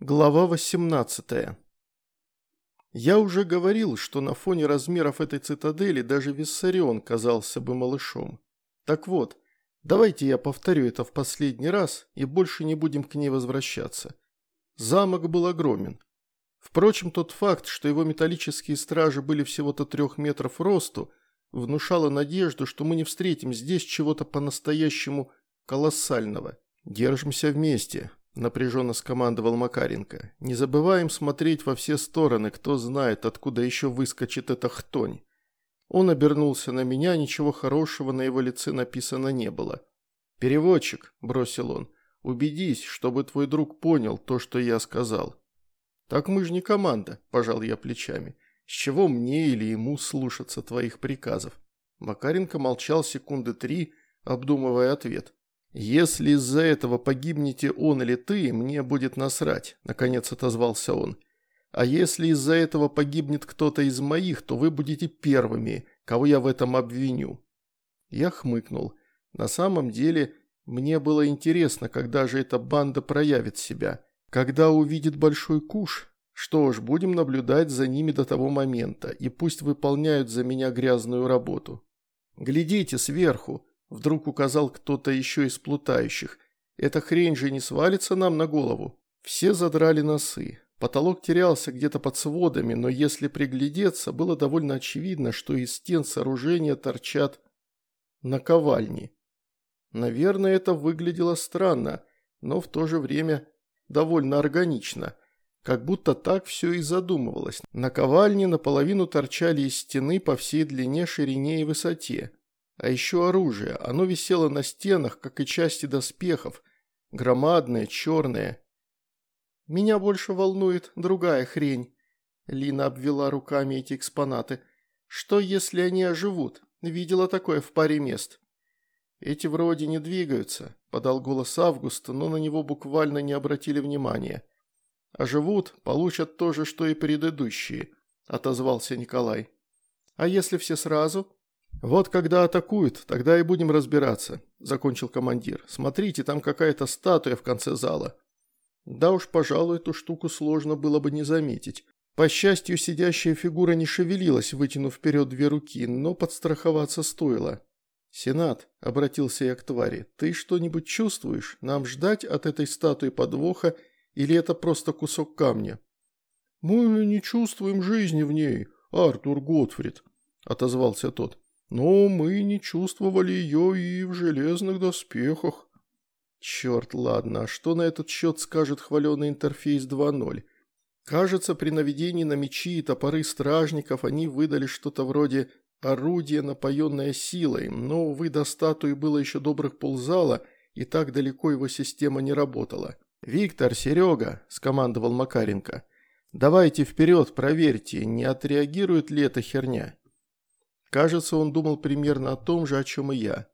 Глава 18 Я уже говорил, что на фоне размеров этой цитадели даже Виссарион казался бы малышом. Так вот, давайте я повторю это в последний раз и больше не будем к ней возвращаться. Замок был огромен. Впрочем, тот факт, что его металлические стражи были всего-то трех метров росту, внушало надежду, что мы не встретим здесь чего-то по-настоящему колоссального. Держимся вместе, напряженно скомандовал Макаренко. «Не забываем смотреть во все стороны, кто знает, откуда еще выскочит эта хтонь». Он обернулся на меня, ничего хорошего на его лице написано не было. «Переводчик», – бросил он, – «убедись, чтобы твой друг понял то, что я сказал». «Так мы же не команда», – пожал я плечами. «С чего мне или ему слушаться твоих приказов?» Макаренко молчал секунды три, обдумывая ответ. «Если из-за этого погибнете он или ты, мне будет насрать», – наконец отозвался он. «А если из-за этого погибнет кто-то из моих, то вы будете первыми, кого я в этом обвиню». Я хмыкнул. На самом деле, мне было интересно, когда же эта банда проявит себя. Когда увидит большой куш? Что ж, будем наблюдать за ними до того момента, и пусть выполняют за меня грязную работу. «Глядите сверху», Вдруг указал кто-то еще из плутающих. Эта хрень же не свалится нам на голову. Все задрали носы. Потолок терялся где-то под сводами, но если приглядеться, было довольно очевидно, что из стен сооружения торчат наковальни. Наверное, это выглядело странно, но в то же время довольно органично. Как будто так все и задумывалось. Наковальни наполовину торчали из стены по всей длине, ширине и высоте. А еще оружие. Оно висело на стенах, как и части доспехов. Громадное, черное. «Меня больше волнует другая хрень», – Лина обвела руками эти экспонаты. «Что, если они оживут? Видела такое в паре мест». «Эти вроде не двигаются», – подал голос Августа, но на него буквально не обратили внимания. «Оживут, получат то же, что и предыдущие», – отозвался Николай. «А если все сразу?» «Вот когда атакуют, тогда и будем разбираться», – закончил командир. «Смотрите, там какая-то статуя в конце зала». Да уж, пожалуй, эту штуку сложно было бы не заметить. По счастью, сидящая фигура не шевелилась, вытянув вперед две руки, но подстраховаться стоило. «Сенат», – обратился я к твари, – «ты что-нибудь чувствуешь? Нам ждать от этой статуи подвоха или это просто кусок камня?» «Мы не чувствуем жизни в ней, Артур Готфрид», – отозвался тот. Но мы не чувствовали ее и в железных доспехах. Черт, ладно, а что на этот счет скажет хваленый интерфейс 2.0? Кажется, при наведении на мечи и топоры стражников они выдали что-то вроде орудия, напоенное силой, но, увы, до статуи было еще добрых ползала, и так далеко его система не работала. «Виктор, Серега», – скомандовал Макаренко, – «давайте вперед, проверьте, не отреагирует ли эта херня». Кажется, он думал примерно о том же, о чем и я.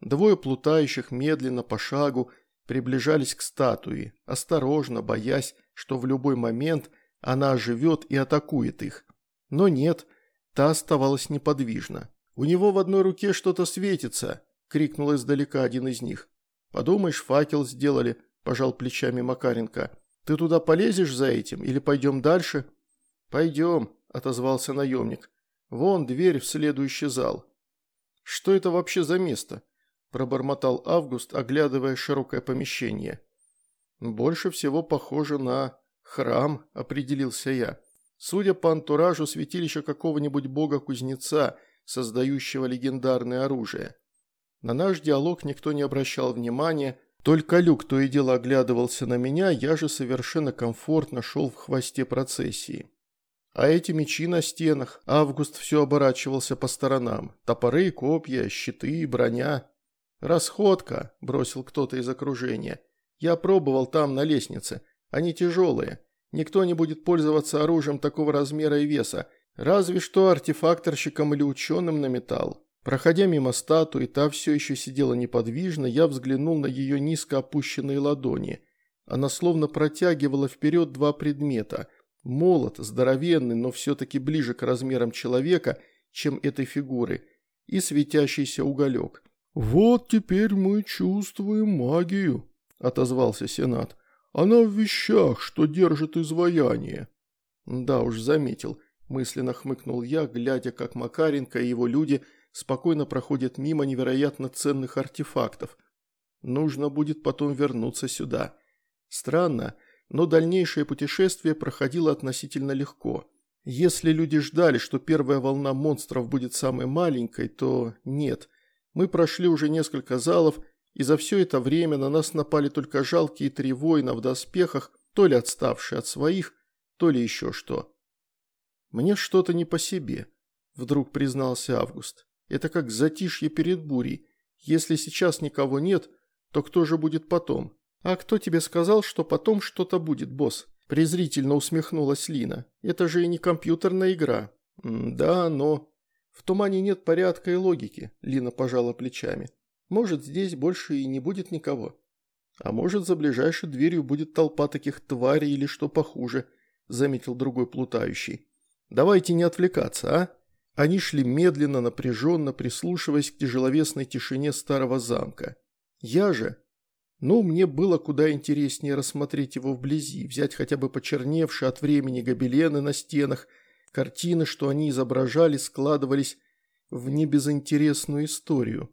Двое плутающих медленно по шагу приближались к статуе, осторожно, боясь, что в любой момент она оживет и атакует их. Но нет, та оставалась неподвижна. «У него в одной руке что-то светится!» – крикнул издалека один из них. «Подумаешь, факел сделали», – пожал плечами Макаренко. «Ты туда полезешь за этим или пойдем дальше?» «Пойдем», – отозвался наемник. Вон дверь в следующий зал. Что это вообще за место? Пробормотал Август, оглядывая широкое помещение. Больше всего похоже на храм, определился я. Судя по антуражу святилища какого-нибудь бога-кузнеца, создающего легендарное оружие. На наш диалог никто не обращал внимания, только Люк то и дело оглядывался на меня, я же совершенно комфортно шел в хвосте процессии. А эти мечи на стенах. Август все оборачивался по сторонам. Топоры, копья, щиты, броня. «Расходка», – бросил кто-то из окружения. «Я пробовал там, на лестнице. Они тяжелые. Никто не будет пользоваться оружием такого размера и веса. Разве что артефакторщикам или ученым на металл. Проходя мимо статуи, та все еще сидела неподвижно, я взглянул на ее низко опущенные ладони. Она словно протягивала вперед два предмета – Молот, здоровенный, но все-таки ближе к размерам человека, чем этой фигуры, и светящийся уголек. «Вот теперь мы чувствуем магию», – отозвался Сенат. Она в вещах, что держит изваяние». «Да уж, заметил», – мысленно хмыкнул я, глядя, как Макаренко и его люди спокойно проходят мимо невероятно ценных артефактов. Нужно будет потом вернуться сюда. Странно, но дальнейшее путешествие проходило относительно легко. Если люди ждали, что первая волна монстров будет самой маленькой, то нет. Мы прошли уже несколько залов, и за все это время на нас напали только жалкие три воина в доспехах, то ли отставшие от своих, то ли еще что. «Мне что-то не по себе», – вдруг признался Август. «Это как затишье перед бурей. Если сейчас никого нет, то кто же будет потом?» «А кто тебе сказал, что потом что-то будет, босс?» Презрительно усмехнулась Лина. «Это же и не компьютерная игра». «Да, но...» «В тумане нет порядка и логики», – Лина пожала плечами. «Может, здесь больше и не будет никого. А может, за ближайшей дверью будет толпа таких тварей или что похуже», – заметил другой плутающий. «Давайте не отвлекаться, а?» Они шли медленно, напряженно, прислушиваясь к тяжеловесной тишине старого замка. Я же, но мне было куда интереснее рассмотреть его вблизи, взять хотя бы почерневшие от времени гобелены на стенах, картины, что они изображали, складывались в небезынтересную историю.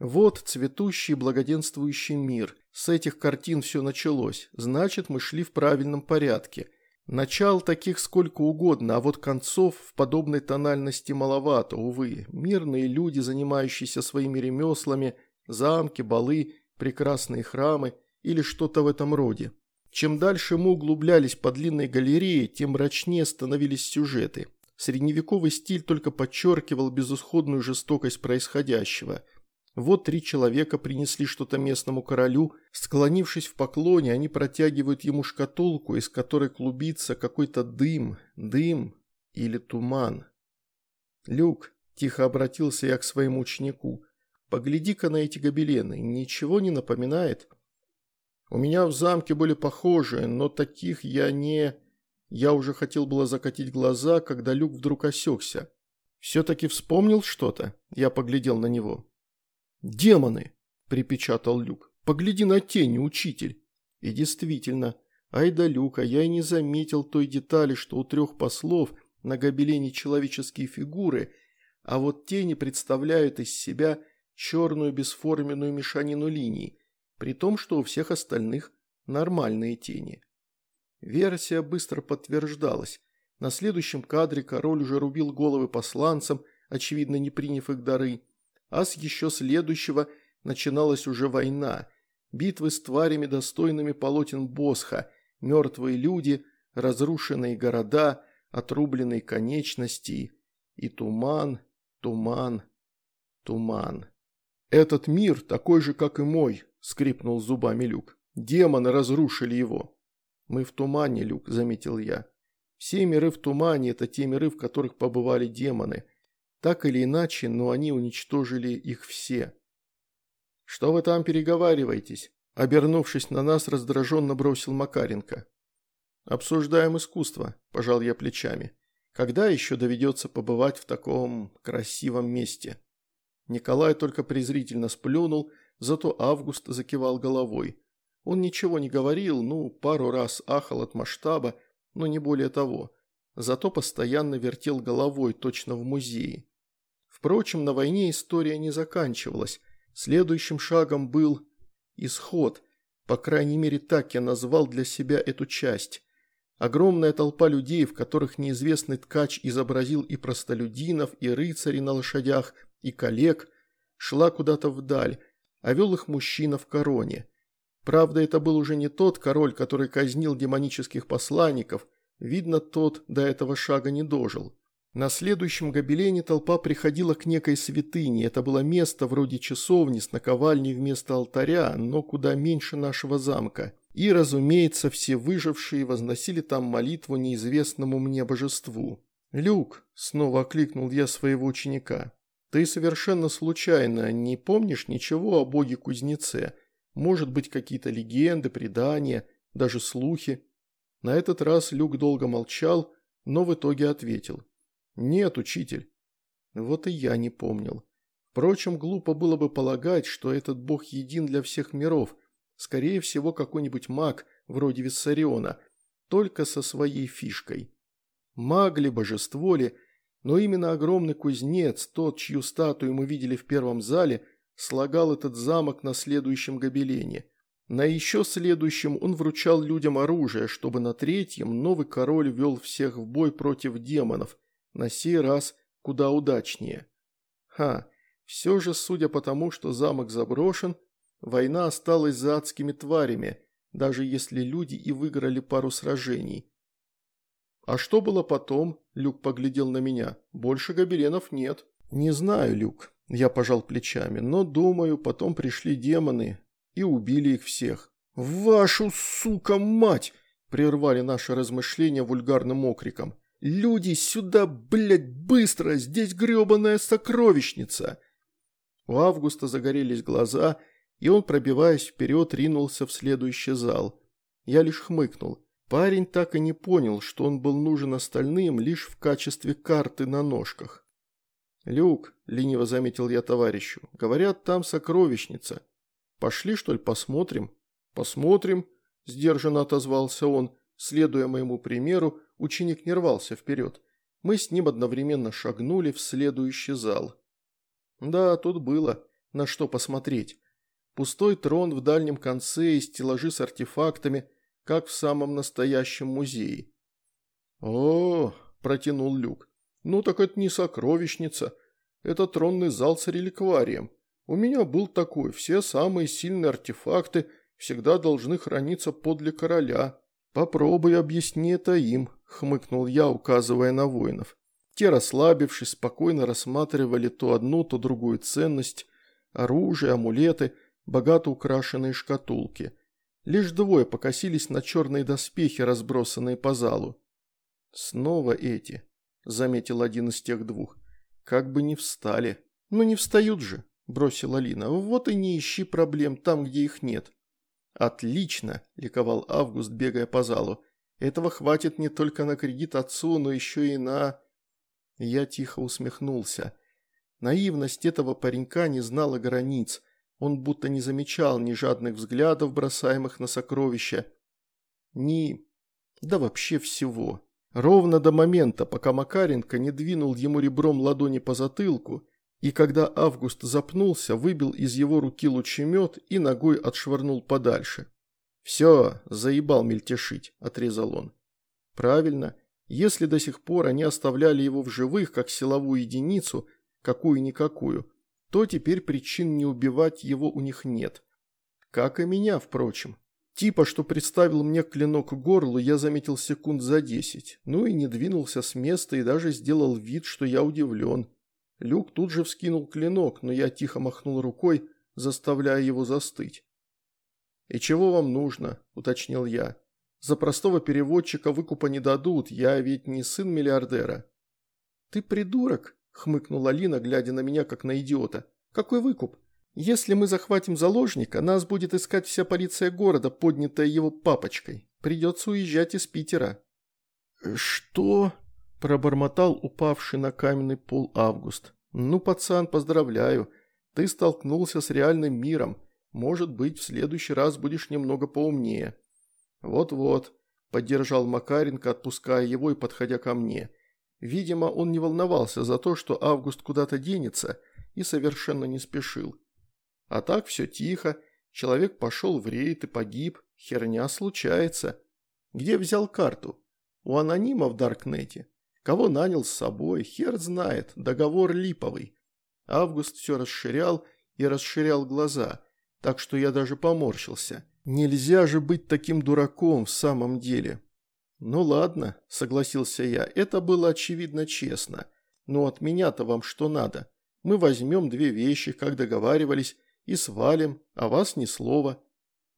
Вот цветущий благоденствующий мир. С этих картин все началось. Значит, мы шли в правильном порядке. Начал таких сколько угодно, а вот концов в подобной тональности маловато, увы. Мирные люди, занимающиеся своими ремеслами, замки, балы – прекрасные храмы или что-то в этом роде. Чем дальше мы углублялись по длинной галерее, тем мрачнее становились сюжеты. Средневековый стиль только подчеркивал безысходную жестокость происходящего. Вот три человека принесли что-то местному королю, склонившись в поклоне, они протягивают ему шкатулку, из которой клубится какой-то дым, дым или туман. «Люк», – тихо обратился я к своему ученику, Погляди-ка на эти гобелены, ничего не напоминает? У меня в замке были похожие, но таких я не... Я уже хотел было закатить глаза, когда Люк вдруг осекся. Все-таки вспомнил что-то? Я поглядел на него. «Демоны!» – припечатал Люк. «Погляди на тени, учитель!» И действительно, ай да Люка, я и не заметил той детали, что у трех послов на гобелене человеческие фигуры, а вот тени представляют из себя черную бесформенную мешанину линий, при том, что у всех остальных нормальные тени. Версия быстро подтверждалась. На следующем кадре король уже рубил головы посланцам, очевидно не приняв их дары, а с еще следующего начиналась уже война, битвы с тварями, достойными полотен Босха, мертвые люди, разрушенные города, отрубленные конечности и туман, туман, туман. «Этот мир такой же, как и мой», – скрипнул зубами Люк. «Демоны разрушили его». «Мы в тумане, Люк», – заметил я. «Все миры в тумане – это те миры, в которых побывали демоны. Так или иначе, но они уничтожили их все». «Что вы там переговариваетесь?» – обернувшись на нас, раздраженно бросил Макаренко. «Обсуждаем искусство», – пожал я плечами. «Когда еще доведется побывать в таком красивом месте?» Николай только презрительно сплюнул, зато Август закивал головой. Он ничего не говорил, ну, пару раз ахал от масштаба, но не более того. Зато постоянно вертел головой, точно в музее. Впрочем, на войне история не заканчивалась. Следующим шагом был исход. По крайней мере, так я назвал для себя эту часть. Огромная толпа людей, в которых неизвестный ткач изобразил и простолюдинов, и рыцарей на лошадях, и коллег, шла куда-то вдаль, а вел их мужчина в короне. Правда, это был уже не тот король, который казнил демонических посланников, видно, тот до этого шага не дожил. На следующем гобелене толпа приходила к некой святыне, это было место вроде часовни с наковальней вместо алтаря, но куда меньше нашего замка. И, разумеется, все выжившие возносили там молитву неизвестному мне божеству. «Люк», – снова окликнул я своего ученика, ты совершенно случайно не помнишь ничего о боге-кузнеце? Может быть, какие-то легенды, предания, даже слухи?» На этот раз Люк долго молчал, но в итоге ответил. «Нет, учитель». Вот и я не помнил. Впрочем, глупо было бы полагать, что этот бог един для всех миров. Скорее всего, какой-нибудь маг вроде Виссариона, только со своей фишкой. Маг ли, божество ли, но именно огромный кузнец, тот, чью статую мы видели в первом зале, слагал этот замок на следующем гобелене. На еще следующем он вручал людям оружие, чтобы на третьем новый король вел всех в бой против демонов, на сей раз куда удачнее. Ха, все же, судя по тому, что замок заброшен, война осталась за адскими тварями, даже если люди и выиграли пару сражений. «А что было потом?» – Люк поглядел на меня. «Больше гобеленов нет». «Не знаю, Люк», – я пожал плечами, «но, думаю, потом пришли демоны и убили их всех». «Вашу, сука, мать!» – прервали наши размышления вульгарным окриком. «Люди, сюда, блядь, быстро! Здесь гребаная сокровищница!» У Августа загорелись глаза, и он, пробиваясь вперед, ринулся в следующий зал. Я лишь хмыкнул. Парень так и не понял, что он был нужен остальным лишь в качестве карты на ножках. «Люк», – лениво заметил я товарищу, – «говорят, там сокровищница. Пошли, что ли, посмотрим?» «Посмотрим», – сдержанно отозвался он. Следуя моему примеру, ученик не рвался вперед. Мы с ним одновременно шагнули в следующий зал. Да, тут было на что посмотреть. Пустой трон в дальнем конце и стеллажи с артефактами, как в самом настоящем музее. «О, – протянул Люк, – ну так это не сокровищница, это тронный зал с реликварием. У меня был такой, все самые сильные артефакты всегда должны храниться подле короля. Попробуй объясни это им», – хмыкнул я, указывая на воинов. Те, расслабившись, спокойно рассматривали то одну, то другую ценность, оружие, амулеты, богато украшенные шкатулки – Лишь двое покосились на черные доспехи, разбросанные по залу. «Снова эти», – заметил один из тех двух. «Как бы не встали». «Ну не встают же», – бросила Лина. «Вот и не ищи проблем там, где их нет». «Отлично», – ликовал Август, бегая по залу. «Этого хватит не только на кредит отцу, но еще и на...» Я тихо усмехнулся. Наивность этого паренька не знала границ – он будто не замечал ни жадных взглядов, бросаемых на сокровища, ни... да вообще всего. Ровно до момента, пока Макаренко не двинул ему ребром ладони по затылку, и когда Август запнулся, выбил из его руки лучемет и ногой отшвырнул подальше. «Все, заебал мельтешить», – отрезал он. «Правильно. Если до сих пор они оставляли его в живых, как силовую единицу, какую-никакую, то теперь причин не убивать его у них нет. Как и меня, впрочем. Типа, что представил мне клинок к горлу, я заметил секунд за десять. Ну и не двинулся с места и даже сделал вид, что я удивлен. Люк тут же вскинул клинок, но я тихо махнул рукой, заставляя его застыть. «И чего вам нужно?» – уточнил я. «За простого переводчика выкупа не дадут, я ведь не сын миллиардера». «Ты придурок», хмыкнула Лина, глядя на меня как на идиота. «Какой выкуп? Если мы захватим заложника, нас будет искать вся полиция города, поднятая его папочкой. Придется уезжать из Питера». «Что?» – пробормотал упавший на каменный пол Август. «Ну, пацан, поздравляю. Ты столкнулся с реальным миром. Может быть, в следующий раз будешь немного поумнее». «Вот-вот», – поддержал Макаренко, отпуская его и подходя ко мне – Видимо, он не волновался за то, что Август куда-то денется, и совершенно не спешил. А так все тихо, человек пошел в рейд и погиб, херня случается. Где взял карту? У анонима в Даркнете. Кого нанял с собой, хер знает, договор липовый. Август все расширял и расширял глаза, так что я даже поморщился. Нельзя же быть таким дураком в самом деле. «Ну ладно», – согласился я, – «это было очевидно честно. Но от меня-то вам что надо? Мы возьмем две вещи, как договаривались, и свалим, а вас ни слова».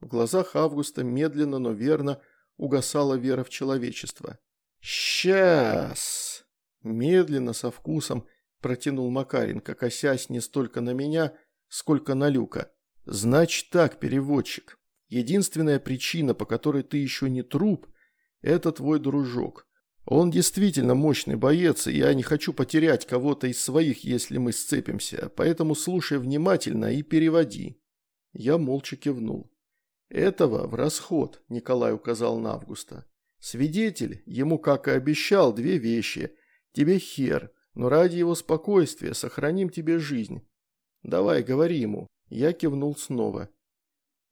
В глазах Августа медленно, но верно угасала вера в человечество. «Сейчас!» Медленно, со вкусом, протянул Макаренко, косясь не столько на меня, сколько на Люка. «Значит так, переводчик. Единственная причина, по которой ты еще не труп – это твой дружок. Он действительно мощный боец, и я не хочу потерять кого-то из своих, если мы сцепимся, поэтому слушай внимательно и переводи». Я молча кивнул. «Этого в расход», – Николай указал на Августа. «Свидетель, ему, как и обещал, две вещи. Тебе хер, но ради его спокойствия сохраним тебе жизнь. Давай, говори ему». Я кивнул снова.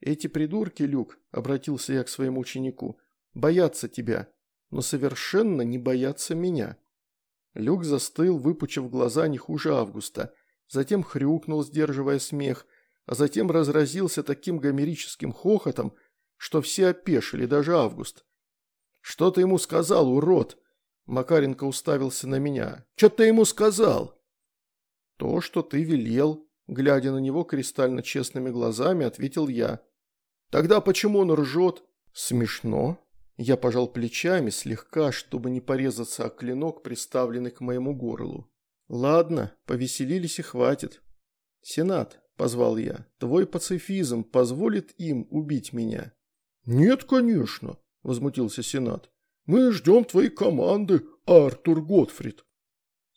«Эти придурки, Люк», – обратился я к своему ученику, – «боятся тебя, но совершенно не боятся меня». Люк застыл, выпучив глаза не хуже Августа, затем хрюкнул, сдерживая смех, а затем разразился таким гомерическим хохотом, что все опешили, даже Август. «Что ты ему сказал, урод?» Макаренко уставился на меня. «Что ты ему сказал?» «То, что ты велел», глядя на него кристально честными глазами, ответил я. «Тогда почему он ржет?» «Смешно». Я пожал плечами слегка, чтобы не порезаться о клинок, приставленный к моему горлу. «Ладно, повеселились и хватит. Сенат, – позвал я. «Твой пацифизм позволит им убить меня?» «Нет, конечно», – возмутился Сенат. «Мы ждем твоей команды, Артур Готфрид».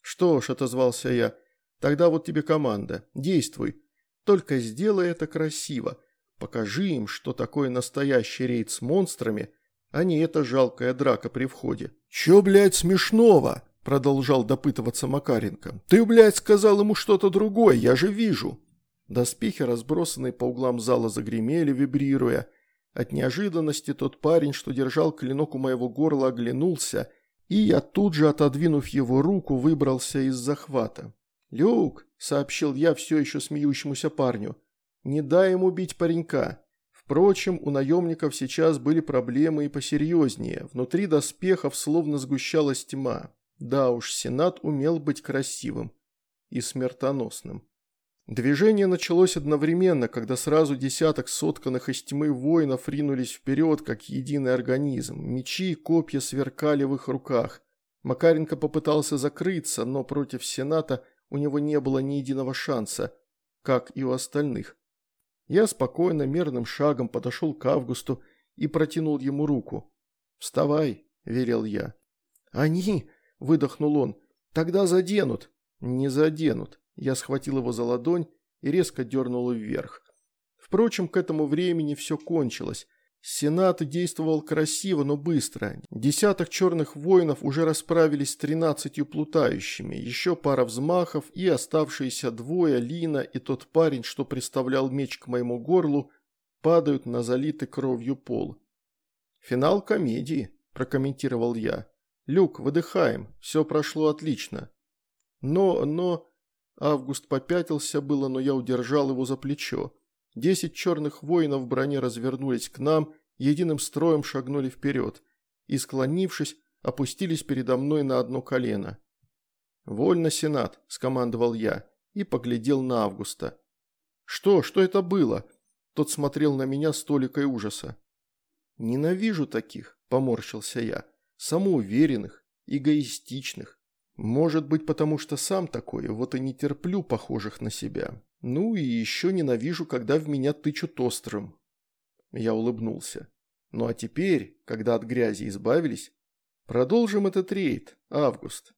«Что ж», – отозвался я, – «тогда вот тебе команда. Действуй. Только сделай это красиво. Покажи им, что такое настоящий рейд с монстрами, а не эта жалкая драка при входе». «Чё, блядь, смешного?» – продолжал допытываться Макаренко. «Ты, блядь, сказал ему что-то другое, я же вижу». Доспехи, разбросанные по углам зала, загремели, вибрируя. От неожиданности тот парень, что держал клинок у моего горла, оглянулся, и я тут же, отодвинув его руку, выбрался из захвата. «Люк», — сообщил я все еще смеющемуся парню, — «не дай ему бить паренька». Впрочем, у наемников сейчас были проблемы и посерьезнее. Внутри доспехов словно сгущалась тьма. Да уж, Сенат умел быть красивым и смертоносным. Движение началось одновременно, когда сразу десяток сотканных из тьмы воинов ринулись вперед, как единый организм. Мечи и копья сверкали в их руках. Макаренко попытался закрыться, но против Сената у него не было ни единого шанса, как и у остальных. Я спокойно, мерным шагом подошел к Августу и протянул ему руку. «Вставай», – велел я. «Они!» – выдохнул он. «Тогда заденут». «Не заденут», я схватил его за ладонь и резко дернул вверх. Впрочем, к этому времени все кончилось. Сенат действовал красиво, но быстро. Десяток черных воинов уже расправились с тринадцатью плутающими, еще пара взмахов, и оставшиеся двое, Лина и тот парень, что приставлял меч к моему горлу, падают на залитый кровью пол. «Финал комедии», – прокомментировал я. «Люк, выдыхаем, все прошло отлично». «Но, но...» Август попятился было, но я удержал его за плечо. Десять черных воинов в броне развернулись к нам, единым строем шагнули вперед и, склонившись, опустились передо мной на одно колено. «Вольно, Сенат», – скомандовал я и поглядел на Августа. «Что? Что это было?» Тот смотрел на меня с толикой ужаса. «Ненавижу таких», – поморщился я, – «самоуверенных, эгоистичных, может быть, потому что сам такой, вот и не терплю похожих на себя. Ну и еще ненавижу, когда в меня тычут острым. Я улыбнулся. Ну а теперь, когда от грязи избавились, продолжим этот рейд, Август.